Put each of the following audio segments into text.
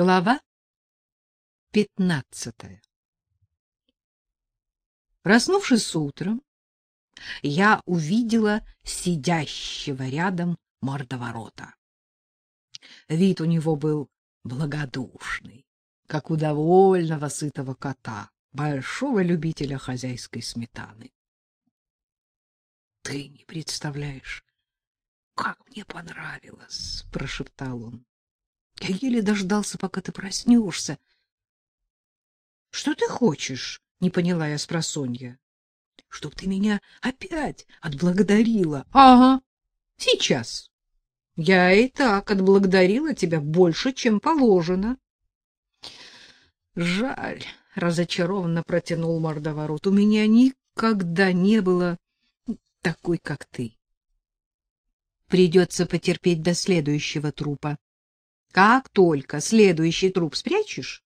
Глава пятнадцатая Проснувшись утром, я увидела сидящего рядом мордоворота. Вид у него был благодушный, как у довольного сытого кота, большого любителя хозяйской сметаны. — Ты не представляешь, как мне понравилось, — прошептал он. — Я еле дождался, пока ты проснешься. — Что ты хочешь? — не поняла я спросонья. — Чтоб ты меня опять отблагодарила. — Ага, сейчас. Я и так отблагодарила тебя больше, чем положено. — Жаль, — разочарованно протянул мордоворот. — У меня никогда не было такой, как ты. Придется потерпеть до следующего трупа. Как только следующий труп спрячешь,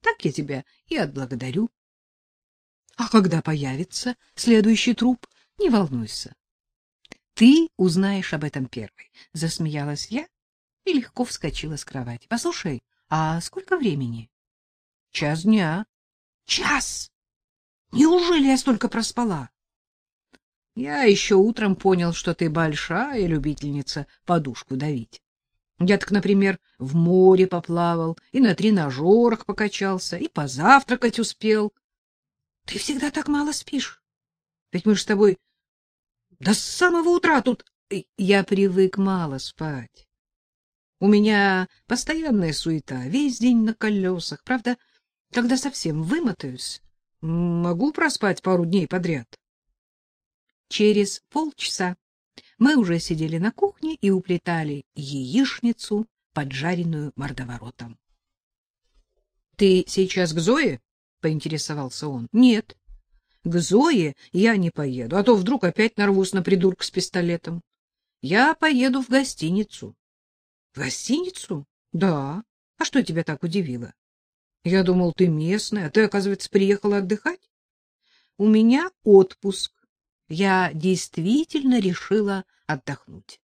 так я тебя и отблагодарю. А когда появится следующий труп, не волнуйся. Ты узнаешь об этом первой, засмеялась я и легко вскочила с кровати. Послушай, а сколько времени? Час дня. Час. Неужели я столько проспала? Я еще утром понял, что ты большая любительница подушку давить. Я так, например, в море поплавал, и на тренажерах покачался, и позавтракать успел. Ты всегда так мало спишь. Ведь мы же с тобой до самого утра тут... Я привык мало спать. У меня постоянная суета, весь день на колесах. Правда, когда совсем вымотаюсь, могу проспать пару дней подряд. Через полчаса мы уже сидели на кухне и уплетали яичницу, поджаренную мордоворотом. — Ты сейчас к Зое? — поинтересовался он. — Нет. К Зое я не поеду, а то вдруг опять нарвусь на придурка с пистолетом. Я поеду в гостиницу. — В гостиницу? — Да. А что тебя так удивило? Я думал, ты местная, а ты, оказывается, приехала отдыхать. У меня отпуск. Я действительно решила отдохнуть.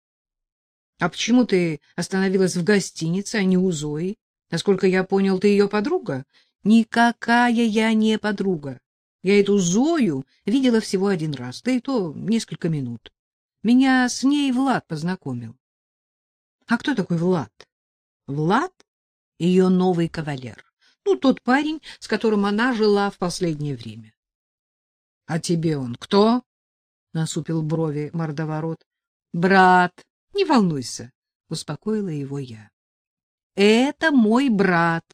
— А почему ты остановилась в гостинице, а не у Зои? Насколько я понял, ты ее подруга? — Никакая я не подруга. Я эту Зою видела всего один раз, да и то несколько минут. Меня с ней Влад познакомил. — А кто такой Влад? — Влад — ее новый кавалер. Ну, тот парень, с которым она жила в последнее время. — А тебе он кто? — насупил брови мордоворот. — Брат, не волнуйся, — успокоила его я. — Это мой брат.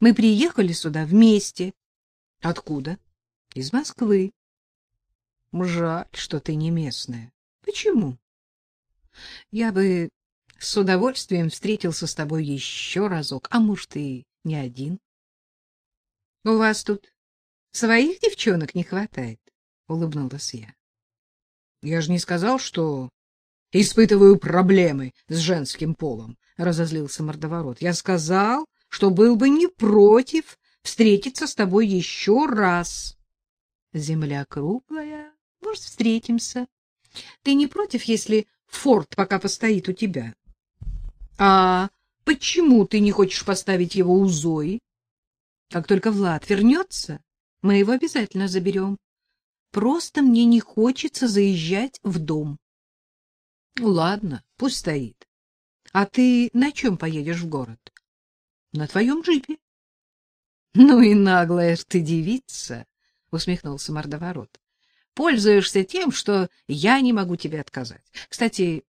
Мы приехали сюда вместе. — Откуда? — Из Москвы. — Жаль, что ты не местная. — Почему? — Я бы с удовольствием встретился с тобой еще разок, а может, и не один. — У вас тут своих девчонок не хватает, — улыбнулась я. Я же не сказал, что испытываю проблемы с женским полом, разозлился мордоворот. Я сказал, что был бы не против встретиться с тобой еще раз. Земля круглая, может, встретимся. Ты не против, если форт пока постоит у тебя? А почему ты не хочешь поставить его у Зои? Как только Влад вернется, мы его обязательно заберем. Просто мне не хочется заезжать в дом. Ну ладно, пусть стоит. А ты на чем поедешь в город? На твоем джипе. Ну и наглая ж ты девица, усмехнулся мордоворот. Пользуешься тем, что я не могу тебе отказать. Кстати,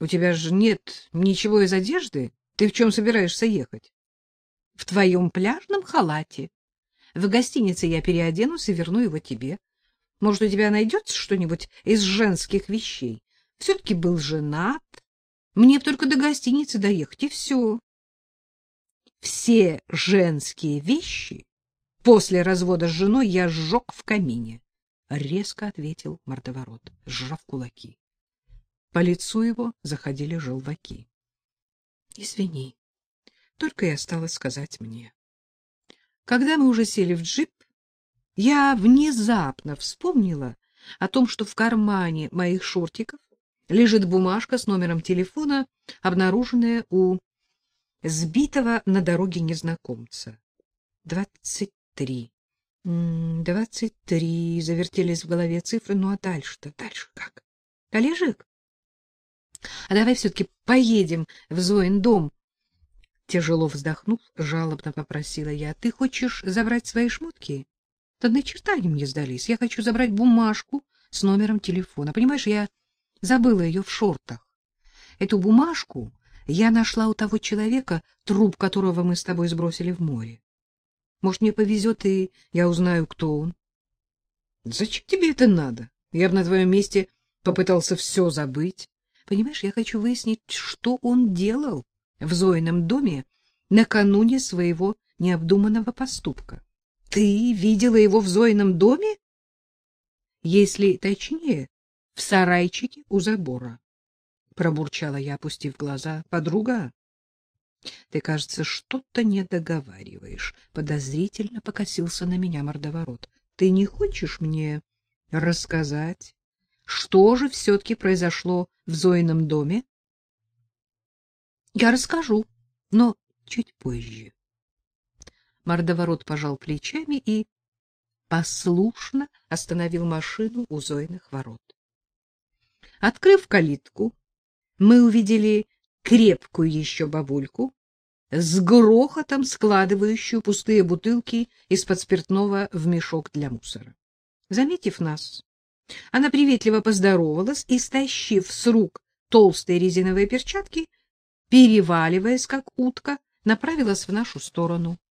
у тебя же нет ничего из одежды. Ты в чем собираешься ехать? В твоем пляжном халате. В гостинице я переоденусь и верну его тебе. Может, у тебя найдется что-нибудь из женских вещей? Все-таки был женат. Мне только до гостиницы доехать, и все. Все женские вещи после развода с женой я сжег в камине, — резко ответил мордоворот, сжав кулаки. По лицу его заходили желваки. — Извини, только и осталось сказать мне. Когда мы уже сели в джип, я внезапно вспомнила о том, что в кармане моих шортиков лежит бумажка с номером телефона, обнаруженная у сбитого на дороге незнакомца. Двадцать три. Двадцать три. Завертелись в голове цифры. Ну а дальше-то? Дальше как? Олежек? А давай все-таки поедем в Зоин дом. Тяжело вздохнув, жалобно попросила я. Ты хочешь забрать свои шмотки? Да на черта они мне сдались. Я хочу забрать бумажку с номером телефона. Понимаешь, я забыла ее в шортах. Эту бумажку я нашла у того человека, труп которого мы с тобой сбросили в море. Может, мне повезет, и я узнаю, кто он. Зачем тебе это надо? Я бы на твоем месте попытался все забыть. Понимаешь, я хочу выяснить, что он делал в Зоином доме накануне своего необдуманного поступка. Ты видела его в Зоином доме? Если точнее, в сарайчике у забора. Пробурчала я, опустив глаза. Подруга, ты, кажется, что-то не договариваешь. Подозрительно покосился на меня мордоворот. Ты не хочешь мне рассказать, что же все-таки произошло в Зоином доме? Я расскажу, но чуть позже. Мордоворот пожал плечами и послушно остановил машину у Зоиных ворот. Открыв калитку, мы увидели крепкую еще бабульку, с грохотом складывающую пустые бутылки из-под спиртного в мешок для мусора. Заметив нас, она приветливо поздоровалась и, стащив с рук толстые резиновые перчатки, переваливаясь, как утка, направилась в нашу сторону. —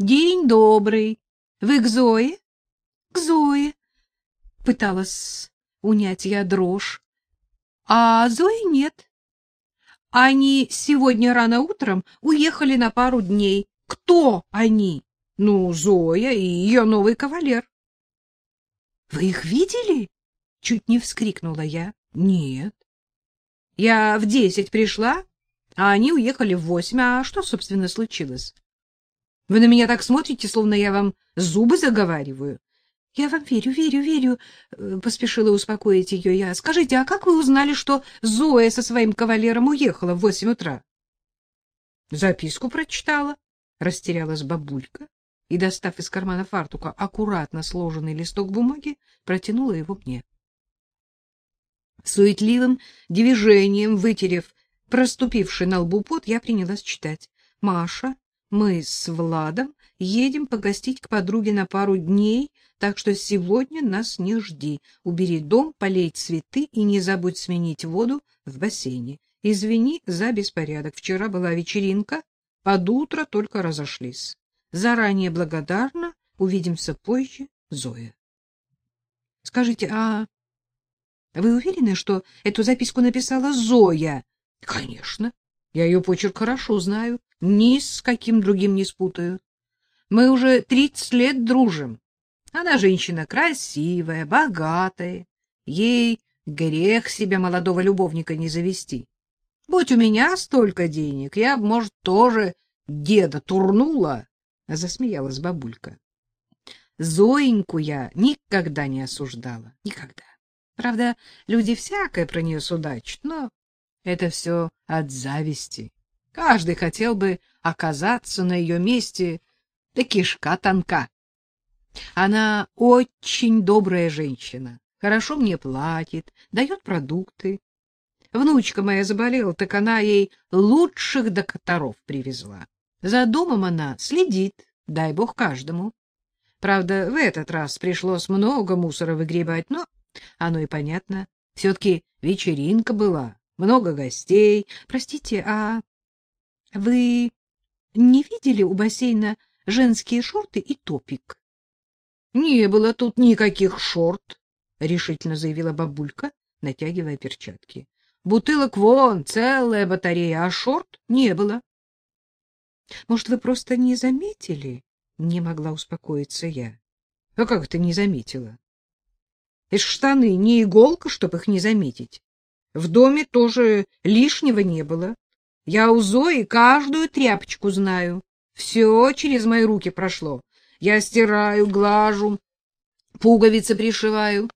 День добрый! Вы к Зое? — К Зое! — пыталась унять я дрожь. — А Зои нет. Они сегодня рано утром уехали на пару дней. Кто они? Ну, Зоя и ее новый кавалер. — Вы их видели? — чуть не вскрикнула я. — Нет. Я в десять пришла, а они уехали в восемь. А что, собственно, случилось? Вы на меня так смотрите, словно я вам зубы заговариваю. — Я вам верю, верю, верю, — поспешила успокоить ее я. — Скажите, а как вы узнали, что Зоя со своим кавалером уехала в восемь утра? — Записку прочитала, — растерялась бабулька и, достав из кармана фартука аккуратно сложенный листок бумаги, протянула его мне. Суетливым движением, вытерев проступивший на лбу пот, я принялась читать. Маша мы с Владом едем погостить к подруге на пару дней, так что сегодня нас не жди. Убери дом, полей цветы и не забудь сменить воду в бассейне. Извини за беспорядок. Вчера была вечеринка, под утро только разошлись. Заранее благодарна. Увидимся позже. Зоя. Скажите, а вы уверены, что эту записку написала Зоя? Конечно. Я ее почерк хорошо знаю ни с каким другим не спутаю. Мы уже тридцать лет дружим. Она женщина красивая, богатая. Ей грех себе молодого любовника не завести. Будь у меня столько денег, я бы, может, тоже деда турнула, — засмеялась бабулька. Зоеньку я никогда не осуждала, никогда. Правда, люди всякое про нее судачат, но это все от зависти. Каждый хотел бы оказаться на ее месте, да кишка тонка. Она очень добрая женщина, хорошо мне платит, дает продукты. Внучка моя заболела, так она ей лучших докторов привезла. За домом она следит, дай бог каждому. Правда, в этот раз пришлось много мусора выгребать, но оно и понятно. Все-таки вечеринка была, много гостей. Простите, а вы не видели у бассейна женские шорты и топик? — Не было тут никаких шорт, — решительно заявила бабулька, натягивая перчатки. — Бутылок вон, целая батарея, а шорт не было. — Может, вы просто не заметили? — не могла успокоиться я. — А как ты не заметила? — Это штаны не иголка, чтоб их не заметить. В доме тоже лишнего не было. Я у Зои каждую тряпочку знаю. Все через мои руки прошло. Я стираю, глажу, пуговицы пришиваю.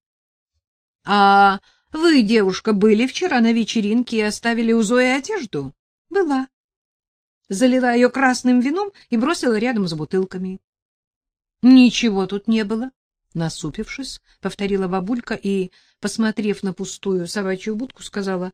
А вы, девушка, были вчера на вечеринке и оставили у Зои одежду? Была. залила ее красным вином и бросила рядом с бутылками. — Ничего тут не было, — насупившись, повторила бабулька и, посмотрев на пустую собачью будку, сказала,